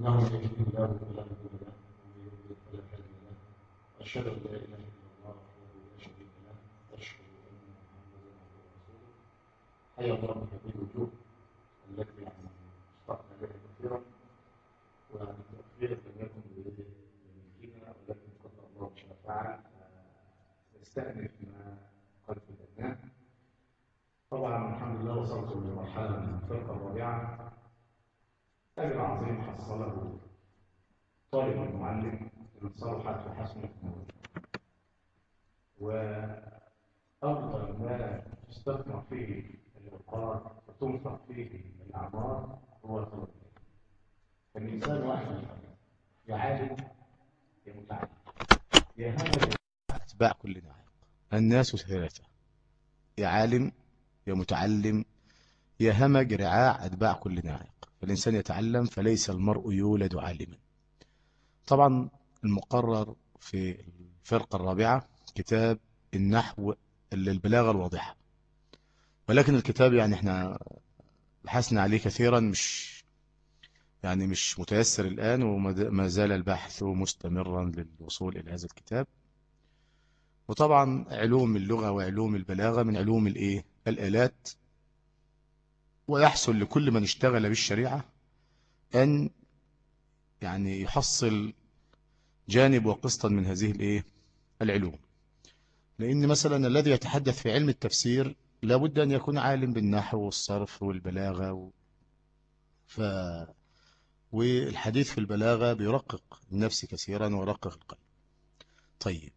إنه من يهده الله فلا مضل له ومن يضلل فلا هادي له أشهد أن لا إله إلا الله وحده لا شريك له وأشهد أن محمدا ورسوله حيا الله بهذه الوجوه التي يعني اشتقنا إليها كثيرا التوفيق لم يكن بملكنا ولكن قدر الله شاء فعل ما قد بدأناه طبعا الحمد لله وصلت لمرحلة من الفرقة الرابعة أجر عظيم حصله طالب المعلم إن صلحت وحسنت موته وأفضل ما تستثمر فيه الأوقات وتنفق فيه الأعمار هو طلب الإنسان واحد يا عالم يا متعلم يا همج أتباع كل ناعق الناس ثلاثة. يا عالم يا متعلم يا همج رعاع أتباع كل ناعق فالإنسان يتعلم فليس المرء يولد عالما. طبعا المقرر في الفرقة الرابعة كتاب النحو للبلاغة الواضحة. ولكن الكتاب يعني إحنا بحثنا عليه كثيرا مش يعني مش متيسر الآن وما زال البحث مستمرا للوصول إلى هذا الكتاب. وطبعا علوم اللغة وعلوم البلاغة من علوم الإيه؟ الآلات. ويحصل لكل من اشتغل بالشريعة أن يعني يحصل جانب وقسطا من هذه الإيه؟ العلوم. لأن مثلا الذي يتحدث في علم التفسير لابد أن يكون عالم بالنحو والصرف والبلاغة و... ف... والحديث في البلاغة بيرقق النفس كثيرا ويرقق القلب. طيب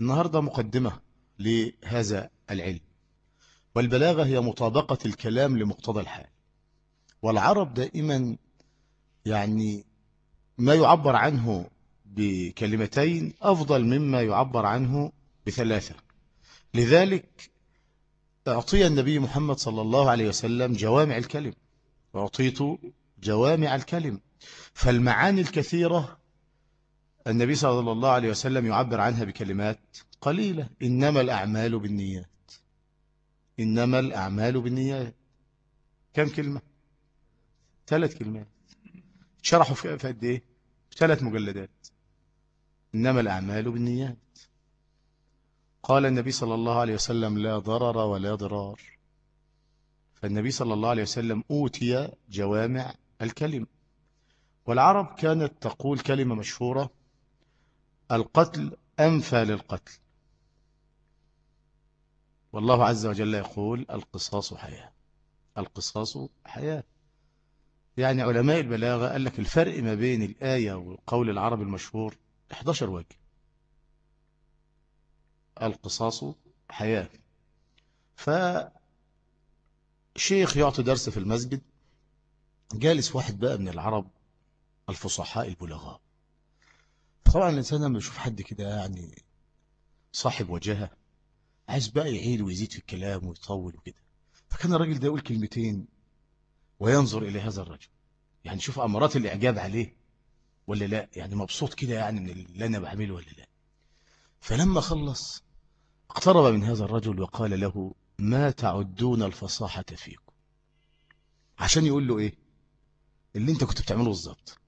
النهاردة مقدمة لهذا العلم. والبلاغة هي مطابقة الكلام لمقتضى الحال. والعرب دائما يعني ما يعبر عنه بكلمتين أفضل مما يعبر عنه بثلاثة. لذلك أعطي النبي محمد صلى الله عليه وسلم جوامع الكلم. وأعطيت جوامع الكلم. فالمعاني الكثيرة النبي صلى الله عليه وسلم يعبر عنها بكلمات قليلة. إنما الأعمال بالنيات. إنما الأعمال بالنيات. كم كلمة؟ ثلاث كلمات. شرحوا في قد إيه؟ ثلاث مجلدات. إنما الأعمال بالنيات. قال النبي صلى الله عليه وسلم لا ضرر ولا ضرار. فالنبي صلى الله عليه وسلم أوتي جوامع الكلم والعرب كانت تقول كلمة مشهورة القتل أنفى للقتل. والله عز وجل يقول القصاص حياة. القصاص حياة. يعني علماء البلاغة قال لك الفرق ما بين الآية وقول العرب المشهور 11 وجه القصاص حياة. فشيخ يعطي درس في المسجد جالس واحد بقى من العرب الفصحاء البلغاء. طبعا الإنسان لما يشوف حد كده يعني صاحب وجهة عايز بقى يعيد ويزيد في الكلام ويطول وكده. فكان الراجل ده يقول كلمتين وينظر إلى هذا الرجل. يعني شوف أمارات الإعجاب عليه ولا لا؟ يعني مبسوط كده يعني من اللي أنا بعمله ولا لا؟ فلما خلص اقترب من هذا الرجل وقال له ما تعدون الفصاحة فيكم؟ عشان يقول له إيه؟ اللي أنت كنت بتعمله بالظبط.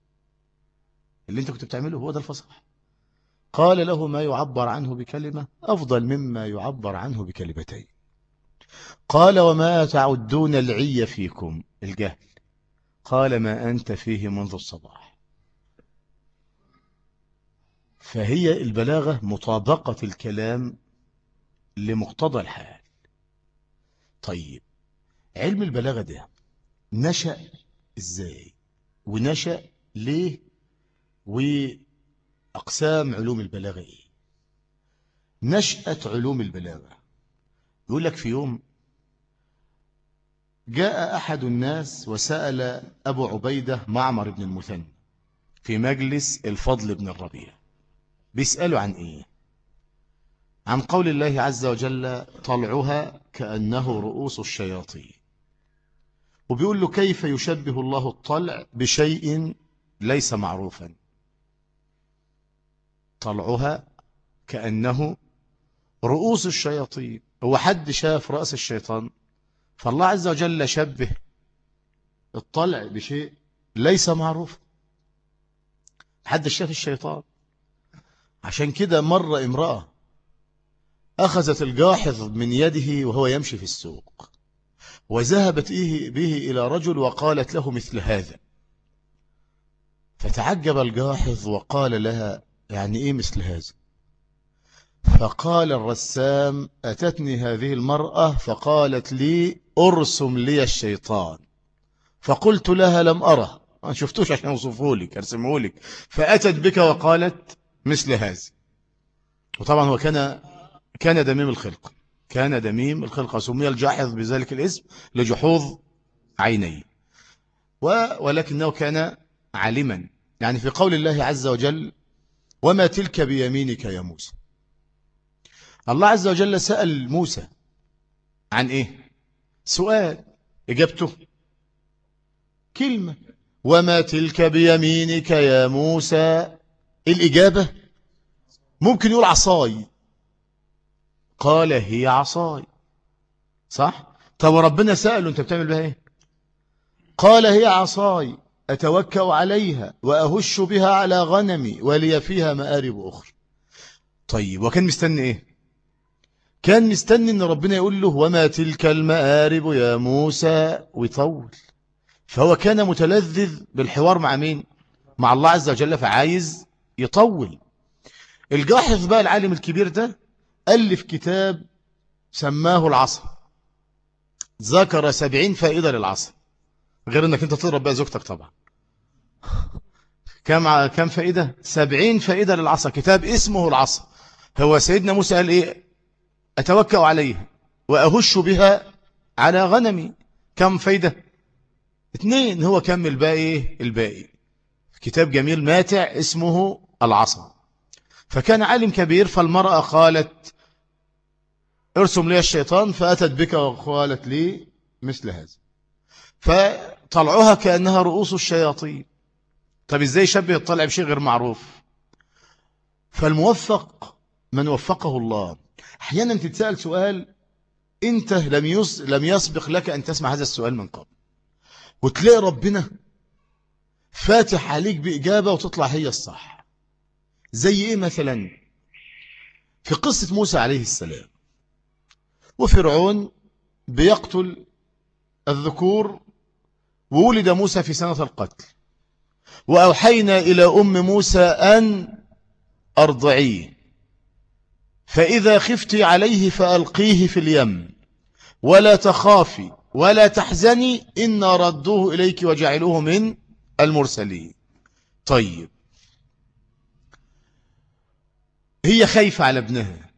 اللي أنت كنت بتعمله هو ده الفصاحة. قال له ما يعبر عنه بكلمة أفضل مما يعبر عنه بكلمتين. قال وما تعدون العي فيكم؟ الجهل. قال ما أنت فيه منذ الصباح. فهي البلاغة مطابقة الكلام لمقتضى الحال. طيب علم البلاغة ده نشأ إزاي؟ ونشأ ليه؟ وأقسام علوم البلاغة إيه؟ نشأة علوم البلاغة. يقول لك في يوم جاء أحد الناس وسأل أبو عبيدة معمر بن المثنى في مجلس الفضل بن الربيع بيسألوا عن إيه؟ عن قول الله عز وجل طلعها كأنه رؤوس الشياطين. وبيقول له كيف يشبه الله الطلع بشيء ليس معروفا؟ طلعها كأنه رؤوس الشياطين. هو حد شاف رأس الشيطان؟ فالله عز وجل شبه الطلع بشيء ليس معروف. حد شاف الشيطان؟ عشان كده مر امرأة أخذت الجاحظ من يده وهو يمشي في السوق وذهبت به إلى رجل وقالت له مثل هذا. فتعجب الجاحظ وقال لها يعني إيه مثل هذا؟ فقال الرسام أتتني هذه المرأة؟ فقالت لي أرسم لي الشيطان. فقلت لها لم أره. ما شفتوش عشان أوصفه لك أرسمه لك. فأتت بك وقالت مثل هذا. وطبعا هو كان كان دميم الخلق. كان دميم الخلق سمي الجاحظ بذلك الاسم لجحوظ عينيه. ولكنه كان عالما. يعني في قول الله عز وجل وما تلك بيمينك يا موسى. الله عز وجل سأل موسى عن إيه؟ سؤال إجابته. كلمة. وما تلك بيمينك يا موسى. الإجابة ممكن يقول عصاي. قال هي عصاي. صح؟ طب ربنا سأله أنت بتعمل بها إيه؟ قال هي عصاي. أتوكأ عليها وأهش بها على غنمي ولي فيها مآرب أخرى. طيب وكان مستني إيه؟ كان مستني إن ربنا يقول له وما تلك المآرب يا موسى؟ ويطول. فهو كان متلذذ بالحوار مع مين؟ مع الله عز وجل فعايز يطول. الجاحظ بقى العالم الكبير ده ألف كتاب سماه العصا. ذكر سبعين فائدة للعصا. غير إنك أنت تضرب بقى زوجتك طبعا. كم كم فائدة؟ سبعين فائدة للعصا. كتاب اسمه العصا. هو سيدنا موسى قال إيه؟ أتوكأ عليه وأهش بها على غنمي. كم فايدة اثنين. هو كم الباقي؟ الباقي. كتاب جميل ماتع اسمه العصا. فكان عالم كبير فالمرأة قالت ارسم لي الشيطان فأتت بك وقالت لي مثل هذا. فطلعوها كأنها رؤوس الشياطين. طب إزاي شبه الطلع بشيء غير معروف؟ فالموفق من وفقه الله. أحيانا تتسأل سؤال أنت لم لم يسبق لك أن تسمع هذا السؤال من قبل. وتلاقي ربنا فاتح عليك بإجابة وتطلع هي الصح. زي إيه مثلا؟ في قصة موسى عليه السلام. وفرعون بيقتل الذكور وولد موسى في سنة القتل. وأوحينا إلى أم موسى أن أرضعيه. فإذا خفت عليه فألقيه في اليم. ولا تخافي ولا تحزني إن ردوه إليك وجعلوه من المرسلين. طيب. هي خايفة على ابنها.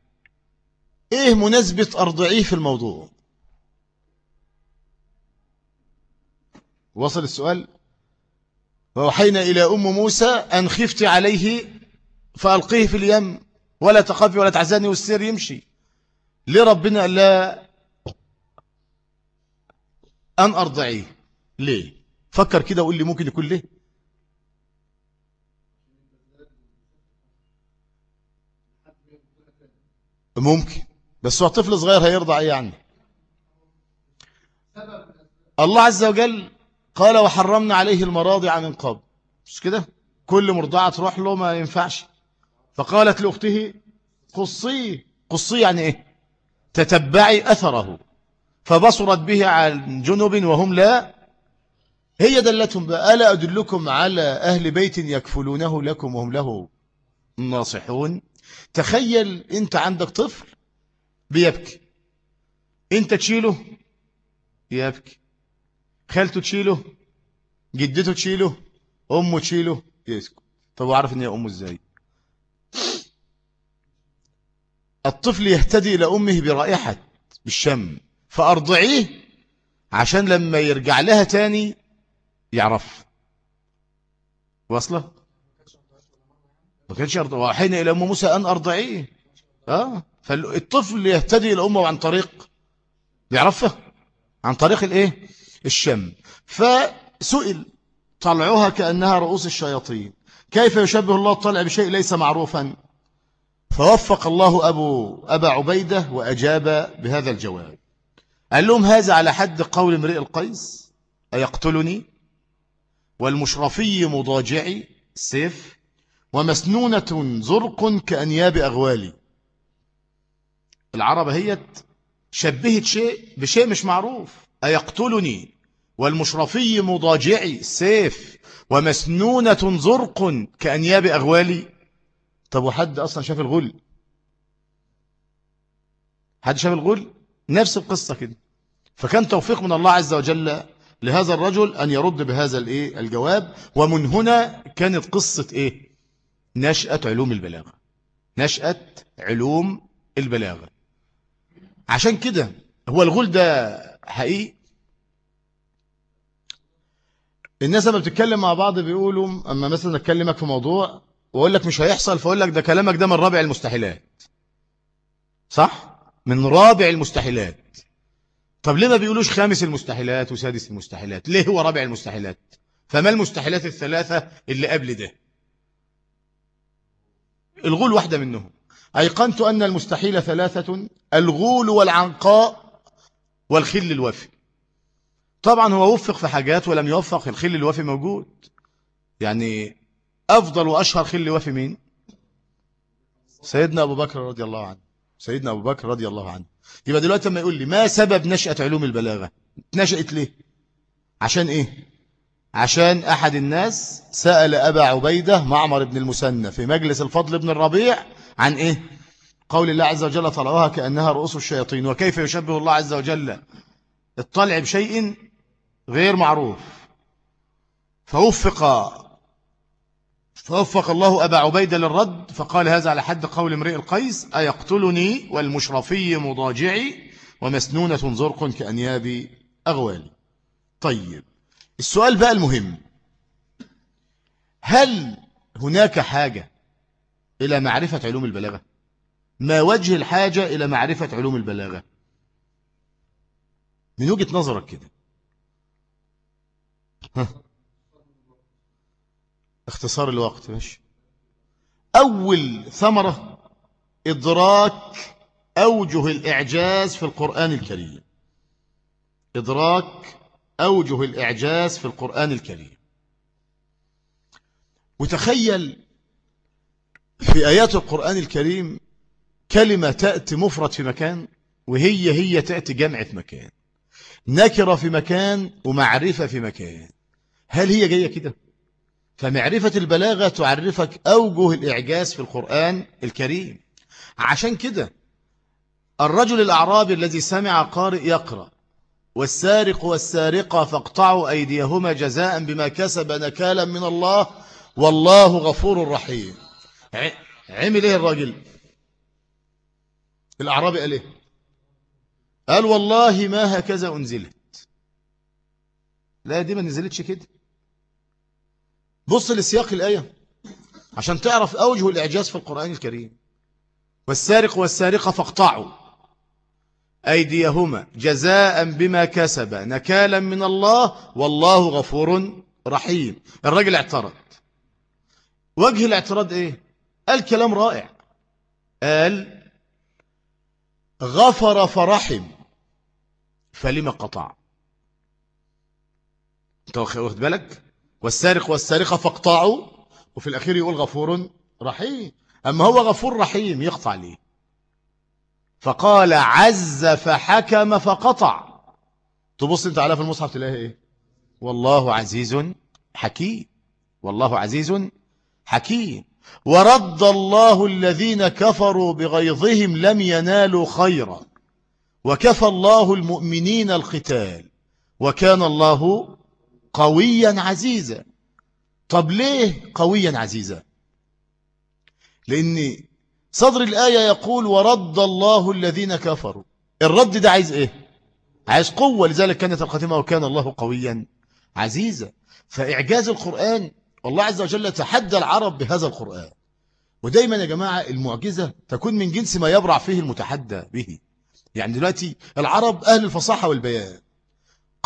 إيه مناسبة أرضعيه في الموضوع؟ وصل السؤال؟ ووحينا إلى أم موسى أن خفت عليه فألقيه في اليم ولا تخافي ولا تحزني والسير يمشي. ليه ربنا لا أن أرضعيه. ليه؟ فكر كده وقول لي ممكن يكون ليه؟ ممكن. بس هو طفل صغير هيرضع إيه يعني الله عز وجل قال وحرمنا عليه المراضع من قبل. مش كده؟ كل مرضعة تروح له ما ينفعش. فقالت لأخته قصيه قصيه يعني إيه؟ تتبعي أثره. فبصرت به عن جنب وهم لا. هي دلتهم بقى ألا أدلكم على أهل بيت يكفلونه لكم وهم له ناصحون؟ تخيل أنت عندك طفل بيبكي. أنت تشيله؟ يبكي. خالته تشيله جدته تشيله أمه تشيله. يسكت طب أعرف أن هي أمه إزاي؟ الطفل يهتدي إلى أمه برائحة بالشم فأرضعيه عشان لما يرجع لها تاني يعرف. واصلة؟ ما كانش يرضى. وحين إلى أم موسى أن أرضعيه. آه. فالطفل يهتدي إلى أمه عن طريق يعرفه عن طريق الإيه؟ الشم. فسئل طلعوها كأنها رؤوس الشياطين. كيف يشبه الله الطلع بشيء ليس معروفا؟ فوفق الله أبو أبا عبيدة وأجاب بهذا الجواب. قال لهم هذا على حد قول امرئ القيس أيقتلني؟ والمشرفي مضاجعي السيف ومسنونة زرق كأنياب أغوالي. العرب هي شبهت شيء بشيء مش معروف. أيقتلني؟ والمشرفي مضاجعي السيف ومسنونة زرق كأنياب أغوالي. طب وحد أصلا شاف الغل حد شاف الغل نفس القصة كده. فكان توفيق من الله عز وجل لهذا الرجل أن يرد بهذا الإيه؟ الجواب. ومن هنا كانت قصة إيه؟ نشأة علوم البلاغة. نشأة علوم البلاغة. عشان كده هو الغول ده حقيقي؟ الناس لما بتتكلم مع بعض بيقولوا أما مثلا أكلمك في موضوع وأقول لك مش هيحصل فأقول لك ده كلامك ده من رابع المستحيلات. صح؟ من رابع المستحيلات. طب ليه ما بيقولوش خامس المستحيلات وسادس المستحيلات؟ ليه هو رابع المستحيلات؟ فما المستحيلات الثلاثة اللي قبل ده؟ الغول واحدة منهم. أيقنت أن المستحيل ثلاثة الغول والعنقاء والخل الوفي طبعا هو وفق في حاجات ولم يوفق الخل الوفي موجود. يعني أفضل وأشهر خل وفي مين؟ سيدنا أبو بكر رضي الله عنه. سيدنا أبو بكر رضي الله عنه. يبقى دلوقتي لما يقول لي ما سبب نشأة علوم البلاغة؟ نشأت ليه؟ عشان إيه؟ عشان أحد الناس سأل أبا عبيدة معمر بن المسنى في مجلس الفضل بن الربيع عن إيه؟ قول الله عز وجل طلعوها كأنها رؤوس الشياطين. وكيف يشبه الله عز وجل الطلع بشيء غير معروف. فوفق فوفق الله أبا عبيدة للرد فقال هذا على حد قول امرئ القيس أيقتلني والمشرفي مضاجعي ومسنونة زرق كأنياب أغوالي. طيب السؤال بقى المهم. هل هناك حاجة إلى معرفة علوم البلاغة؟ ما وجه الحاجة إلى معرفة علوم البلاغة؟ من وجهة نظرك كده. اختصار الوقت ماشي. أول ثمرة إدراك أوجه الإعجاز في القرآن الكريم. إدراك أوجه الإعجاز في القرآن الكريم. وتخيل في آيات القرآن الكريم كلمة تأتي مفرد في مكان وهي هي تأتي جمع في مكان. نكرة في مكان ومعرفة في مكان. هل هي جاية كده؟ فمعرفة البلاغة تعرفك أوجه الإعجاز في القرآن الكريم. عشان كده الرجل الأعرابي الذي سمع قارئ يقرأ والسارق والسارقة فاقطعوا أيديهما جزاء بما كسب نكالا من الله والله غفور رحيم. عمل إيه الراجل؟ الأعرابي قال إيه؟ قال والله ما هكذا أنزلت. لا دي ما نزلتش كده. بص لسياق الآية. عشان تعرف أوجه الإعجاز في القرآن الكريم. والسارق والسارقة فاقطعوا أيديهما جزاء بما كسب نكالا من الله والله غفور رحيم. الراجل اعترض. وجه الاعتراض إيه؟ قال كلام رائع. قال غفر فرحم فلما قطع. أنت واخد بالك؟ والسارق والسارقة فاقطعوا وفي الأخير يقول غفور رحيم. أما هو غفور رحيم يقطع ليه فقال عز فحكم فقطع. تبص أنت على في المصحف تلاقي إيه؟ والله عزيز حكيم. والله عزيز حكيم. ورد الله الذين كفروا بغيظهم لم ينالوا خيرا. وكفى الله المؤمنين القتال. وكان الله قويا عزيزا. طب ليه قويا عزيزا؟ لأن صدر الآية يقول ورد الله الذين كفروا. الرد ده عايز إيه؟ عايز قوة. لذلك كانت الخاتمة وكان الله قويا عزيزا. فإعجاز القرآن الله عز وجل تحدى العرب بهذا القرآن. ودايما يا جماعة المعجزة تكون من جنس ما يبرع فيه المتحدى به. يعني دلوقتي العرب أهل الفصاحة والبيان.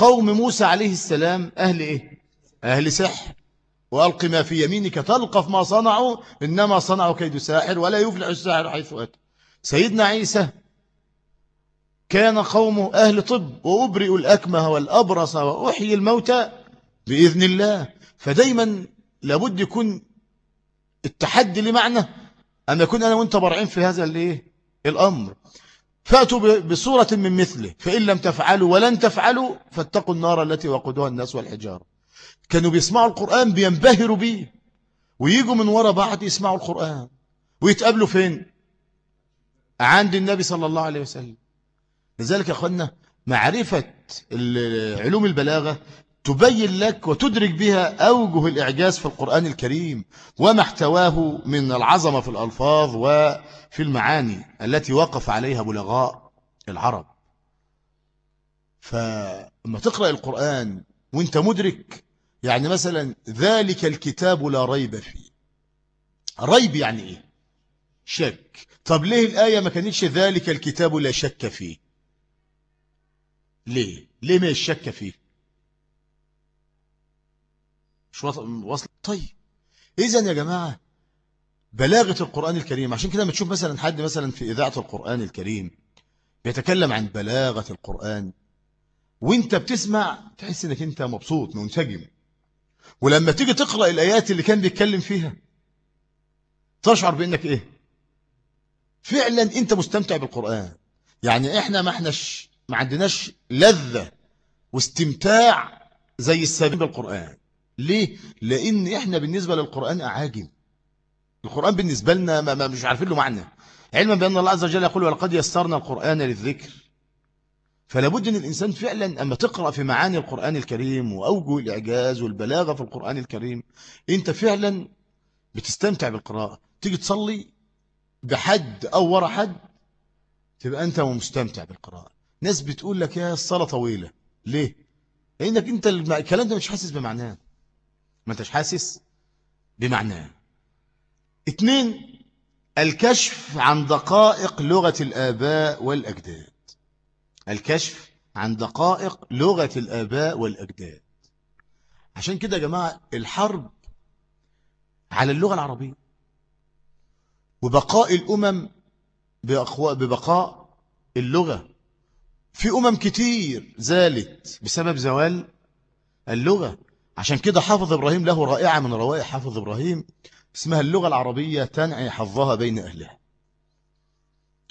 قوم موسى عليه السلام أهل إيه؟ أهل سحر. وألق ما في يمينك تلقف ما صنعوا إنما صنعوا كيد ساحر ولا يفلح الساحر حيث أتى. سيدنا عيسى كان قومه أهل طب وأبرئ الأكمه والأبرص وأحيي الموتى بإذن الله. فدايما لابد يكون التحدي لمعنى أن يكون أنا وأنت برعين في هذا الإيه؟ الأمر. فأتوا بصورة من مثله. فإن لم تفعلوا ولن تفعلوا فاتقوا النار التي وقودها الناس والحجارة. كانوا بيسمعوا القرآن بينبهروا به. ويجوا من وراء بعض يسمعوا القرآن. ويتقابلوا فين؟ عند النبي صلى الله عليه وسلم. لذلك يا أخوانا معرفة علوم البلاغة تبين لك وتدرك بها أوجه الإعجاز في القرآن الكريم وما احتواه من العظمة في الألفاظ وفي المعاني التي وقف عليها بلغاء العرب. فلما تقرأ القرآن وانت مدرك يعني مثلا ذلك الكتاب لا ريب فيه. ريب يعني إيه؟ شك. طب ليه الآية ما كانتش ذلك الكتاب لا شك فيه؟ ليه؟ ليه ما الشك فيه؟ مش وصل طيب. إذا يا جماعة بلاغة القرآن الكريم عشان كده ما تشوف مثلا حد مثلا في إذاعة القرآن الكريم بيتكلم عن بلاغة القرآن وأنت بتسمع تحس إنك أنت مبسوط منسجم. ولما تيجي تقرأ الآيات اللي كان بيتكلم فيها تشعر بأنك إيه؟ فعلا أنت مستمتع بالقرآن. يعني إحنا ما احناش ما عندناش لذة واستمتاع زي السبيل بالقرآن. ليه؟ لأن إحنا بالنسبة للقرآن أعاجم. القرآن بالنسبة لنا ما مش عارفين له معنى. علما بأن الله عز وجل يقول ولقد يسرنا القرآن للذكر. فلا بد أن الإنسان فعلا أما تقرأ في معاني القرآن الكريم وأوجه الإعجاز والبلاغة في القرآن الكريم أنت فعلا بتستمتع بالقراءة. تيجي تصلي بحد أو ورا حد تبقى أنت مستمتع بالقراءة. ناس بتقول لك يا الصلاة طويلة. ليه؟ لأنك أنت الكلام ده مش حاسس بمعناه. ما انتش حاسس بمعناه اتنين الكشف عن دقائق لغة الآباء والأجداد. الكشف عن دقائق لغة الآباء والأجداد. عشان كده يا جماعة الحرب على اللغة العربية وبقاء الأمم ببقاء اللغة. في أمم كتير زالت بسبب زوال اللغة. عشان كده حافظ إبراهيم له رائعة من روائح حافظ إبراهيم اسمها اللغة العربية تنعي حظها بين أهلها.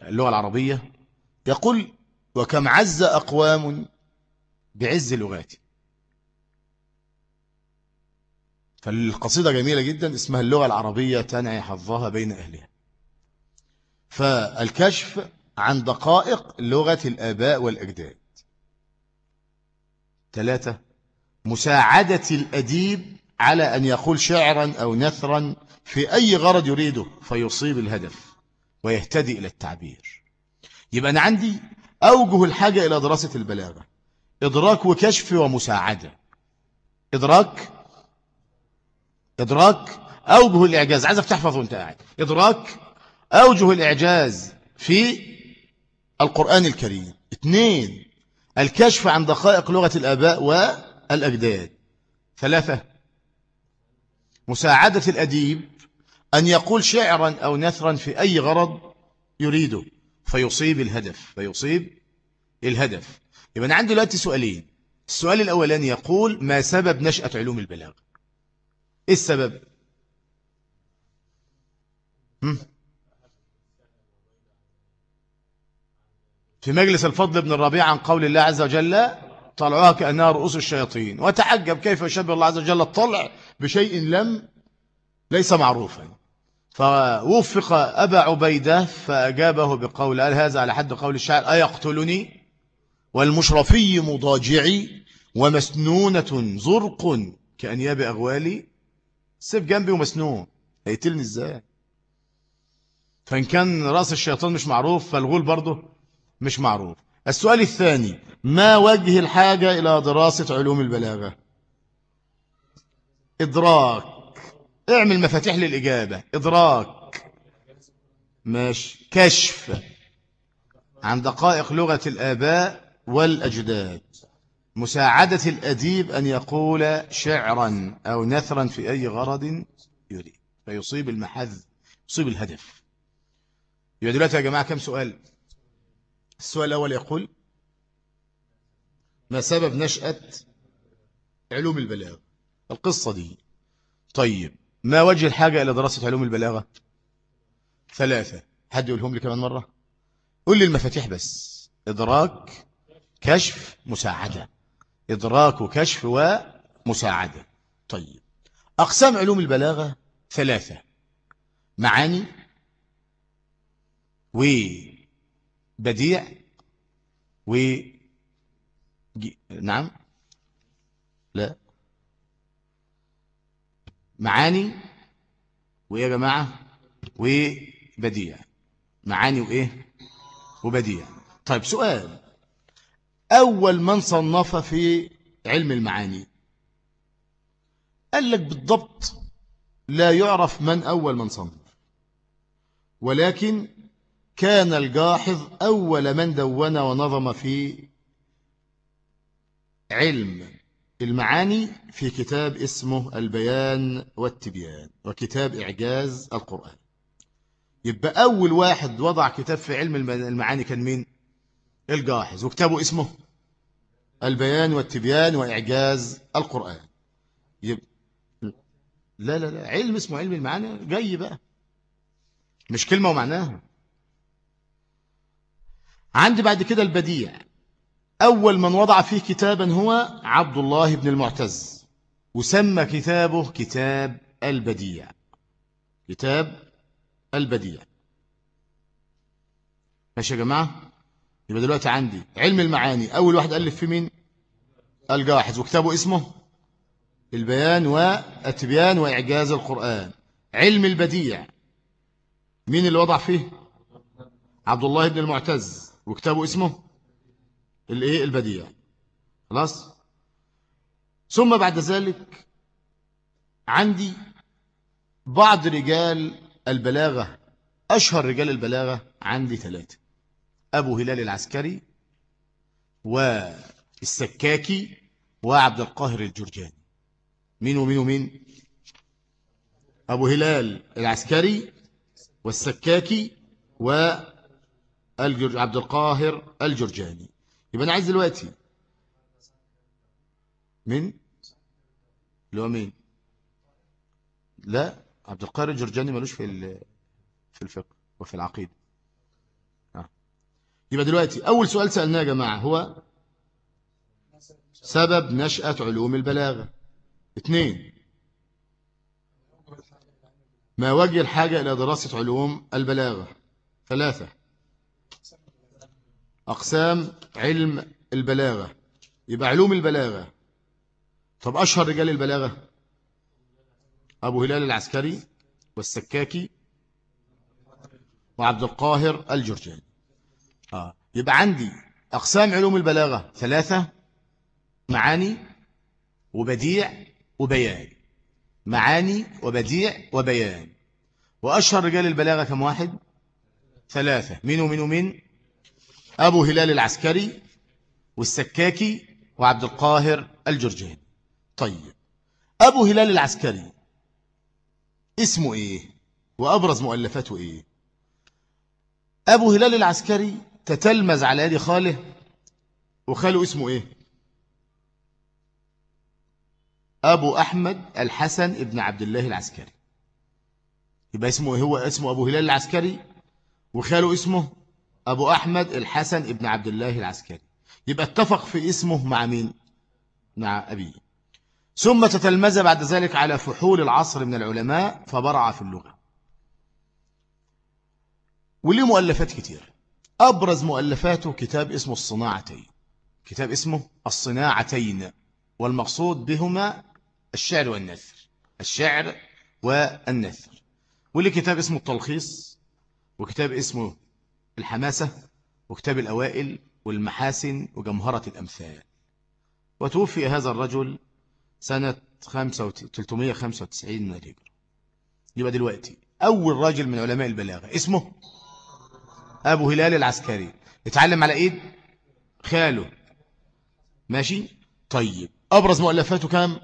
اللغة العربية يقول وكم عز أقوام بعز لغاتي فالقصيدة جميلة جدا اسمها اللغة العربية تنعي حظها بين أهلها. فالكشف عن دقائق لغة الآباء والأجداد. ثلاثة مساعدة الأديب على أن يقول شعرا أو نثرا في أي غرض يريده فيصيب الهدف ويهتدي إلى التعبير. يبقى أنا عندي أوجه الحاجة إلى دراسة البلاغة. إدراك وكشف ومساعدة. إدراك إدراك أوجه الإعجاز. عايزك تحفظه وأنت قاعد. إدراك أوجه الإعجاز في القرآن الكريم. اثنين الكشف عن دقائق لغة الآباء والأجداد ثلاثة مساعدة الأديب أن يقول شعرا أو نثرا في أي غرض يريده فيصيب الهدف فيصيب الهدف. يبقى أنا عندي دلوقتي سؤالين. السؤال الأولاني يقول ما سبب نشأة علوم البلاغة؟ إيه السبب؟ هم؟ في مجلس الفضل بن الربيع عن قول الله عز وجل طلعوها كأنها رؤوس الشياطين. وتعجب كيف يشبه الله عز وجل الطلع بشيء لم ليس معروفا. فوفق أبا عبيدة فأجابه بقول قال هذا على حد قول الشاعر؟ أيقتلني؟ والمشرفي مضاجعي ومسنونة زرق كأنياب أغوالي. السيف جنبي ومسنون. هيقتلني إزاي؟ فإن كان رأس الشيطان مش معروف فالغول برضه مش معروف. السؤال الثاني ما وجه الحاجة إلى دراسة علوم البلاغة؟ إدراك. اعمل مفاتيح للإجابة. إدراك. ماشي. كشف. عن دقائق لغة الآباء والأجداد. مساعدة الأديب أن يقول شعرا أو نثرا في أي غرض يريد. فيصيب المحذ يصيب الهدف. يبقى دلوقتي يا جماعة كم سؤال؟ السؤال الأول يقول ما سبب نشأة علوم البلاغ القصة دي. طيب ما وجه الحاجة إلى دراسة علوم البلاغة؟ ثلاثة. حد يقولهم لي كمان مرة؟ قول لي المفاتيح بس. إدراك كشف مساعدة. إدراك وكشف ومساعدة. طيب أقسام علوم البلاغة ثلاثة. معاني وبديع و جي- نعم. لا. معاني وإيه يا جماعة؟ وبديع. معاني وإيه؟ وبديع. طيب سؤال. أول من صنف في علم المعاني؟ قال لك بالضبط لا يعرف من أول من صنف. ولكن كان الجاحظ أول من دون ونظم في علم المعاني في كتاب اسمه البيان والتبيان وكتاب إعجاز القرآن. يبقى أول واحد وضع كتاب في علم الم- المعاني كان مين؟ الجاحظ وكتابه اسمه البيان والتبيان وإعجاز القرآن. يبقى لا لا لا علم اسمه علم المعاني. جاي بقى. مش كلمة ومعناها. عندي بعد كده البديع. أول من وضع فيه كتابا هو عبد الله بن المعتز وسمى كتابه كتاب البديع. كتاب البديع. ماشي يا جماعة؟ يبقى دلوقتي عندي علم المعاني. أول واحد ألف في مين؟ الجاحظ وكتابه اسمه البيان والتبيان وإعجاز القرآن. علم البديع. مين اللي وضع فيه؟ عبد الله بن المعتز. وكتابه اسمه الايه؟ البديع. خلاص؟ ثم بعد ذلك عندي بعض رجال البلاغة أشهر رجال البلاغة عندي ثلاثة. أبو هلال العسكري والسكاكي وعبد القاهر الجرجاني. مين ومين ومين؟ أبو هلال العسكري والسكاكي وعبد القاهر الجرجاني. يبقى أنا عايز دلوقتي. مين؟ اللي هو مين؟ لا عبد القاهر الجرجاني ملوش في في الفقه وفي العقيدة. آه. يبقى دلوقتي أول سؤال سألناه يا جماعة هو سبب نشأة علوم البلاغة. اثنين ما وجه الحاجة إلى دراسة علوم البلاغة؟ ثلاثة أقسام علم البلاغة. يبقى علوم البلاغة. طب أشهر رجال البلاغة؟ أبو هلال العسكري والسكاكي وعبد القاهر الجرجاني. آه. يبقى عندي أقسام علوم البلاغة ثلاثة معاني وبديع وبيان. معاني وبديع وبيان. وأشهر رجال البلاغة كم واحد؟ ثلاثة. مين ومين ومين أبو هلال العسكري والسكاكي وعبد القاهر الجرجاني. طيب أبو هلال العسكري اسمه إيه؟ وأبرز مؤلفاته إيه؟ أبو هلال العسكري تتلمذ على يد خاله وخاله اسمه إيه؟ أبو أحمد الحسن ابن عبد الله العسكري. يبقى اسمه إيه؟ هو اسمه أبو هلال العسكري وخاله اسمه أبو أحمد الحسن ابن عبد الله العسكري. يبقى اتفق في اسمه مع مين؟ مع أبيه. ثم تتلمذ بعد ذلك على فحول العصر من العلماء فبرع في اللغة. وليه مؤلفات كتير. أبرز مؤلفاته كتاب اسمه الصناعتين. كتاب اسمه الصناعتين والمقصود بهما الشعر والنثر. الشعر والنثر. وليه كتاب اسمه التلخيص وكتاب اسمه الحماسة وكتاب الأوائل والمحاسن وجمهرة الأمثال. وتوفي هذا الرجل سنة 395 من الهجرة يبقى دلوقتي أول راجل من علماء البلاغة اسمه أبو هلال العسكري. اتعلم على إيد خاله. ماشي؟ طيب أبرز مؤلفاته كام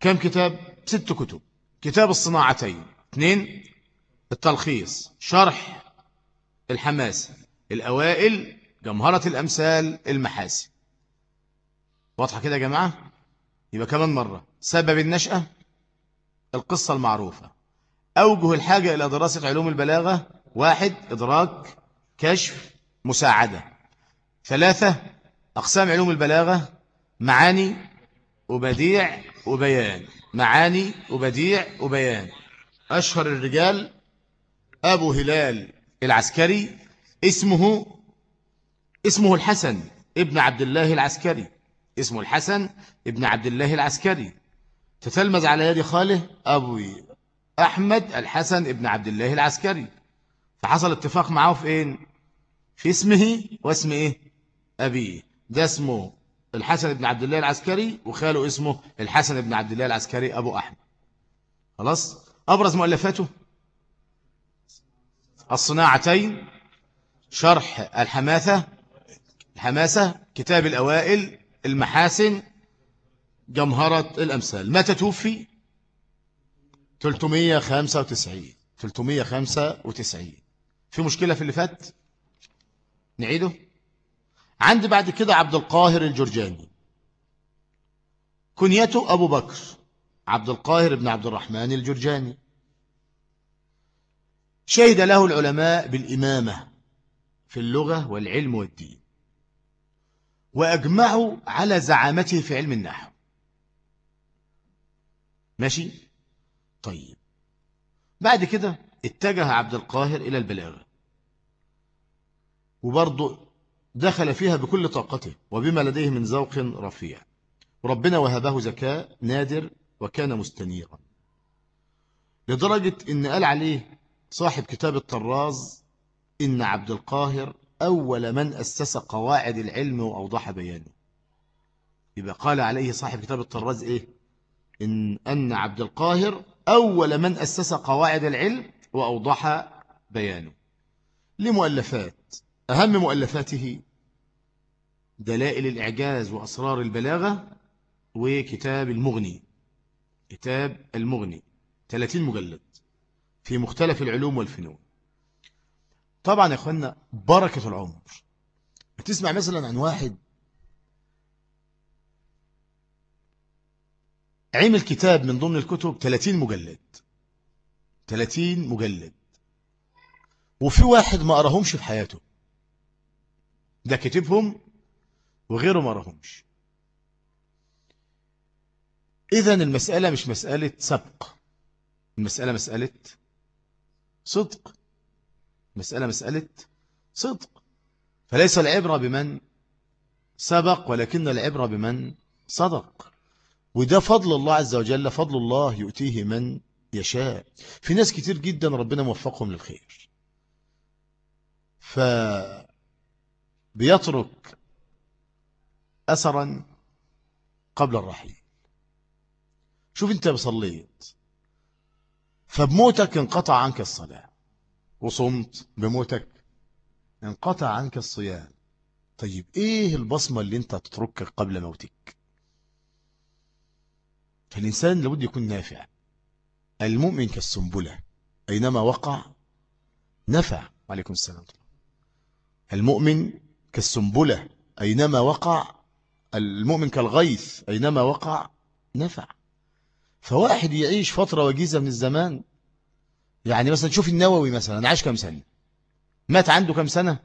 كام كتاب؟ ست كتب. كتاب الصناعتين. اثنين التلخيص شرح الحماسة الأوائل جمهرة الأمثال المحاسن. واضحة كده يا جماعة؟ يبقى كمان مرة. سبب النشأة؟ القصة المعروفة. أوجه الحاجة إلى دراسة علوم البلاغة. واحد إدراك كشف مساعدة. ثلاثة أقسام علوم البلاغة. معاني وبديع وبيان. معاني وبديع وبيان. أشهر الرجال أبو هلال العسكري اسمه اسمه الحسن ابن عبد الله العسكري. اسمه الحسن ابن عبد الله العسكري. تتلمذ على يد خاله أبو أحمد الحسن ابن عبد الله العسكري. فحصل اتفاق معه في إيه؟ في اسمه واسم إيه؟ أبيه. ده اسمه الحسن بن عبد الله العسكري وخاله اسمه الحسن بن عبد الله العسكري أبو أحمد. خلاص؟ أبرز مؤلفاته؟ الصناعتين شرح الحماثة الحماسة كتاب الأوائل المحاسن جمهرة الأمثال. متى توفي؟ 395 395 في مشكلة في اللي فات؟ نعيده؟ عندي بعد كده عبد القاهر الجرجاني. كنيته أبو بكر عبد القاهر بن عبد الرحمن الجرجاني. شهد له العلماء بالإمامة في اللغة والعلم والدين وأجمعوا على زعامته في علم النحو. ماشي؟ طيب. بعد كده اتجه عبد القاهر إلى البلاغة وبرضه دخل فيها بكل طاقته وبما لديه من ذوق رفيع. ربنا وهبه ذكاء نادر وكان مستنيرا لدرجة إن قال عليه صاحب كتاب الطراز إن عبد القاهر أول من أسس قواعد العلم وأوضح بيانه. يبقى قال عليه صاحب كتاب الطراز إيه؟ إن أن عبد القاهر أول من أسس قواعد العلم وأوضح بيانه. لمؤلفات أهم مؤلفاته دلائل الإعجاز وأسرار البلاغة وكتاب المغني. كتاب المغني 30 مجلد. في مختلف العلوم والفنون. طبعا يا اخوانا بركة العمر. بتسمع مثلا عن واحد عمل كتاب من ضمن الكتب 30 مجلد. 30 مجلد. وفي واحد ما قرأهمش في حياته. ده كتبهم وغيره ما قرأهمش. إذا المسألة مش مسألة سبق. المسألة مسألة صدق. مسألة مسألة صدق. فليس العبرة بمن سبق ولكن العبرة بمن صدق. وده فضل الله عز وجل فضل الله يؤتيه من يشاء. في ناس كتير جدا ربنا موفقهم للخير. ف بيترك أثرا قبل الرحيل. شوف أنت بصليت فبموتك انقطع عنك الصلاة. وصمت بموتك انقطع عنك الصيام. طيب إيه البصمة اللي أنت تتركها قبل موتك؟ فالإنسان لابد يكون نافع. المؤمن كالسنبلة أينما وقع نفع. وعليكم السلام المؤمن كالسنبلة أينما وقع المؤمن كالغيث أينما وقع نفع. فواحد يعيش فترة وجيزة من الزمان. يعني مثلا شوف النووي مثلا عاش كم سنة؟ مات عنده كم سنة؟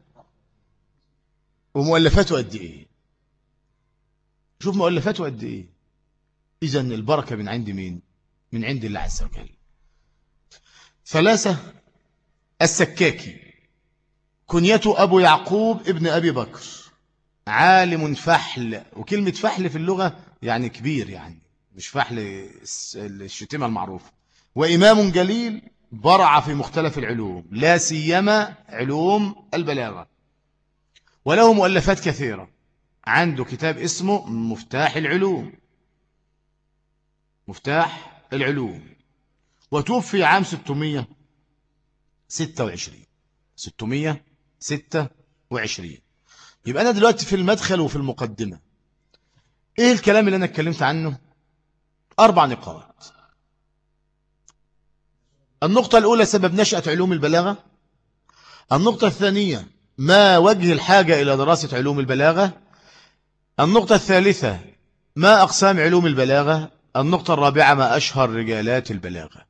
ومؤلفاته قد إيه؟ شوف مؤلفاته قد إيه؟ اذا البركة من عند مين؟ من عند الله عز وجل. ثلاثة السكاكي. كنيته أبو يعقوب ابن أبي بكر. عالم فحل. وكلمة فحل في اللغة يعني كبير يعني. مش فحل الشتيمة المعروفة وإمام جليل برع في مختلف العلوم لا سيما علوم البلاغة. وله مؤلفات كثيرة. عنده كتاب اسمه مفتاح العلوم. مفتاح العلوم. وتوفي عام 626 626 يبقى أنا دلوقتي في المدخل وفي المقدمة. إيه الكلام اللي أنا اتكلمت عنه؟ أربع نقاط. النقطة الأولى سبب نشأة علوم البلاغة. النقطة الثانية ما وجه الحاجة إلى دراسة علوم البلاغة. النقطة الثالثة ما أقسام علوم البلاغة. النقطة الرابعة ما أشهر رجالات البلاغة.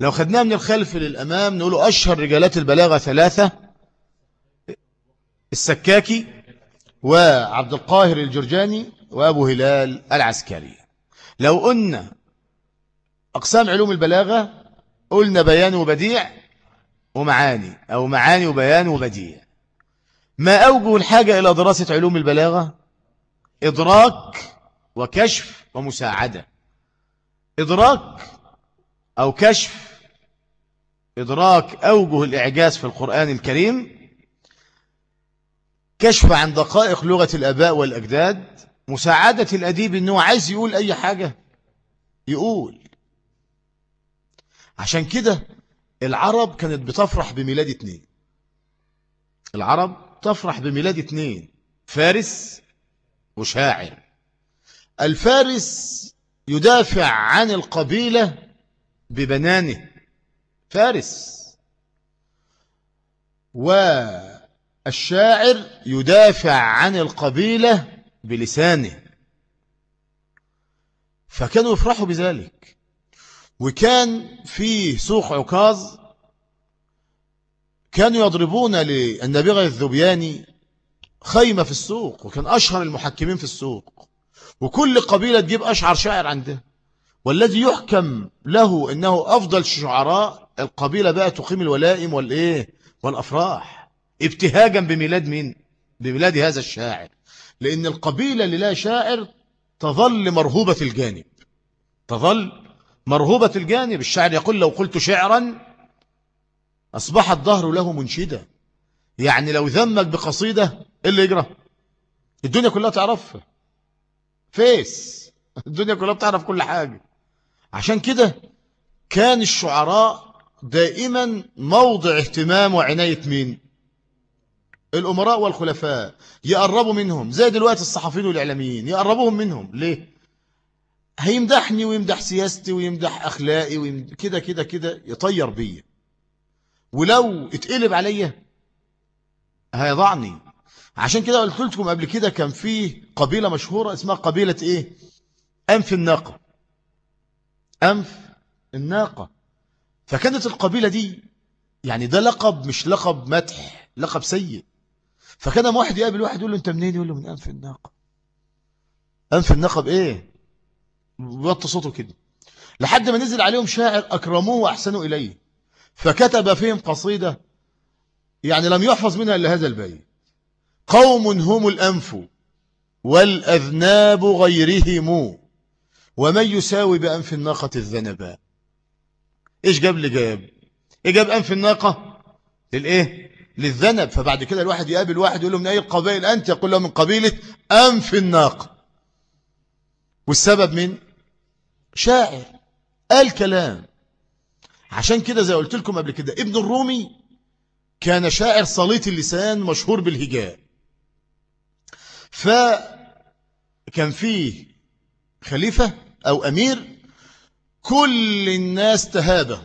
لو خدناها من الخلف للأمام نقول أشهر رجالات البلاغة ثلاثة. السكاكي وعبد القاهر الجرجاني وأبو هلال العسكري. لو قلنا أقسام علوم البلاغة قلنا بيان وبديع ومعاني أو معاني وبيان وبديع. ما أوجه الحاجة إلى دراسة علوم البلاغة؟ إدراك وكشف ومساعدة. إدراك أو كشف إدراك أوجه الإعجاز في القرآن الكريم. كشف عن دقائق لغة الأباء والأجداد. مساعدة الأديب أنه عايز يقول أي حاجة يقول. عشان كده العرب كانت بتفرح بميلاد اتنين. العرب تفرح بميلاد اتنين فارس وشاعر. الفارس يدافع عن القبيلة ببنانه فارس. والشاعر يدافع عن القبيلة بلسانه. فكانوا يفرحوا بذلك. وكان فيه سوق عكاظ كانوا يضربون للنبيغة الذبياني خيمة في السوق وكان أشهر المحكمين في السوق. وكل قبيلة تجيب أشعر شاعر عنده. والذي يحكم له أنه أفضل شعراء القبيلة بقى تقيم الولائم والإيه؟ والأفراح. ابتهاجا بميلاد مين؟ بميلاد هذا الشاعر لأن القبيلة اللي لا شاعر تظل مرهوبة الجانب. تظل مرهوبة الجانب. الشاعر يقول لو قلت شعرا أصبح الظهر له منشدا يعني لو ذمك بقصيدة إيه اللي يجرى؟ الدنيا كلها تعرفها فيس. الدنيا كلها بتعرف كل حاجة. عشان كده كان الشعراء دائما موضع اهتمام وعناية مين؟ الأمراء والخلفاء يقربوا منهم زي دلوقتي الصحفيين والإعلاميين يقربوهم منهم. ليه؟ هيمدحني ويمدح سياستي ويمدح أخلاقي كده كده كده يطير بيا. ولو اتقلب عليا هيضعني. عشان كده قلت لكم قبل كده كان في قبيلة مشهورة اسمها قبيلة إيه؟ أنف الناقة. أنف الناقة. فكانت القبيلة دي يعني ده لقب مش لقب مدح لقب سيء. فكان واحد يقابل واحد يقول له انت منين؟ يقول له من أنف الناقة. أنف الناقة بإيه؟ بيوطي صوته كده. لحد ما نزل عليهم شاعر أكرموه وأحسنوا إليه. فكتب فيهم قصيدة يعني لم يحفظ منها إلا هذا البيت. قوم هم الأنف والأذناب غيرهم ومن يساوي بأنف الناقة الذنباء؟ إيش جاب لي جاب؟ إيه جاب أنف الناقة للإيه؟ للذنب فبعد كده الواحد يقابل واحد يقول له من أي القبائل أنت؟ يقول له من قبيلة أنف الناقة والسبب من؟ شاعر. قال كلام. عشان كده زي قلت لكم قبل كده ابن الرومي كان شاعر صليط اللسان مشهور بالهجاء. فكان فيه خليفة أو أمير كل الناس تهابه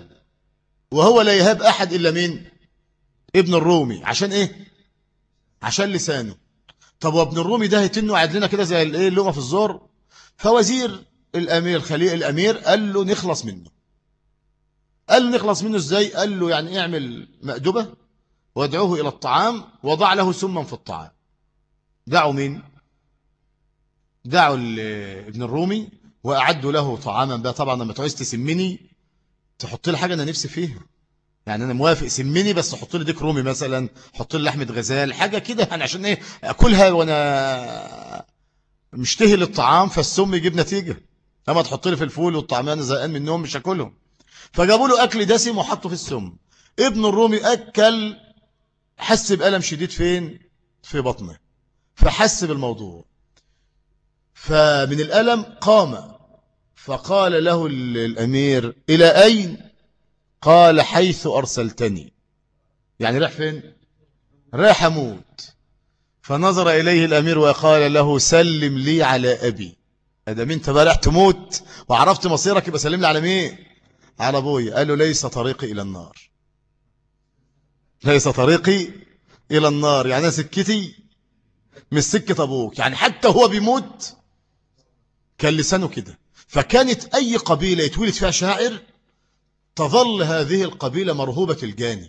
وهو لا يهاب أحد إلا مين ابن الرومي. عشان إيه؟ عشان لسانه. طب وابن الرومي ده هيتنه قاعد لنا كده زي الإيه؟ اللغة في الزور. فوزير الأمير خليل الأمير قال له نخلص منه. قال له نخلص منه إزاي؟ قال له يعني اعمل مأدبة؟ وادعوه إلى الطعام. وضع له سما في الطعام. دعوا مين؟ دعوا ابن الرومي. وأعدوا له طعاما بقى. طبعا لما تعوز تسمني تحط لي حاجة أنا نفسي فيها. يعني أنا موافق سمني بس حط لي ديك رومي مثلا حط لي لحمة غزال حاجة كده يعني عشان إيه أكلها وأنا مشتهي للطعام فالسم يجيب نتيجة. أما تحط لي في الفول والطعام أنا زهقان منهم مش هاكلهم. فجابوا له أكل دسم وحطه في السم. ابن الرومي أكل حس بألم شديد فين؟ في بطنه. فحس بالموضوع. فمن الألم قام. فقال له الأمير إلى أين؟ قال حيث أرسلتني. يعني راح فين؟ راح أموت. فنظر إليه الأمير وقال له سلم لي على أبي. أدام أنت بقى تموت؟ وعرفت مصيرك يبقى سلم لي على مين؟ على أبوي. قال له ليس طريقي إلى النار. ليس طريقي إلى النار. يعني سكتي مش سكة أبوك. يعني حتى هو بيموت كان لسانه كده. فكانت أي قبيلة يتولد فيها شاعر تظل هذه القبيلة مرهوبة الجانب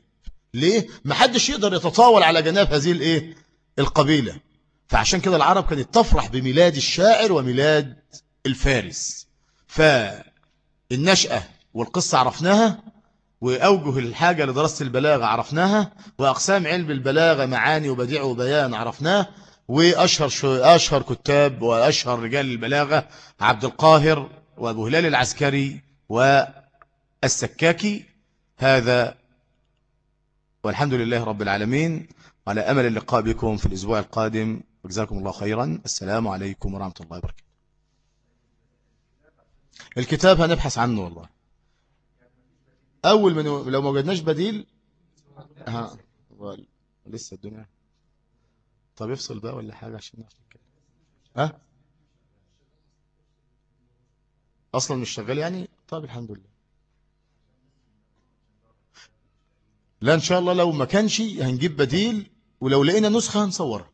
ليه؟ ما حدش يقدر يتطاول على جناب هذه الايه؟ القبيلة. فعشان كده العرب كانت تفرح بميلاد الشاعر وميلاد الفارس. فالنشأة والقصة عرفناها وأوجه الحاجة لدراسة البلاغة عرفناها وأقسام علم البلاغة معاني وبديع وبيان عرفناه وأشهر أشهر كتاب وأشهر رجال البلاغة عبد القاهر وأبو هلال العسكري والسكاكي هذا والحمد لله رب العالمين. على أمل اللقاء بكم في الأسبوع القادم وجزاكم الله خيرا. السلام عليكم ورحمة الله وبركاته. الكتاب هنبحث عنه والله. أول من لو ما وجدناش بديل ها لسه الدنيا. طب يفصل بقى ولا حاجة عشان نعرف ها؟ أصلا مش شغال يعني؟ طب الحمد لله. لا إن شاء الله لو ما كانش هنجيب بديل ولو لقينا نسخة هنصورها.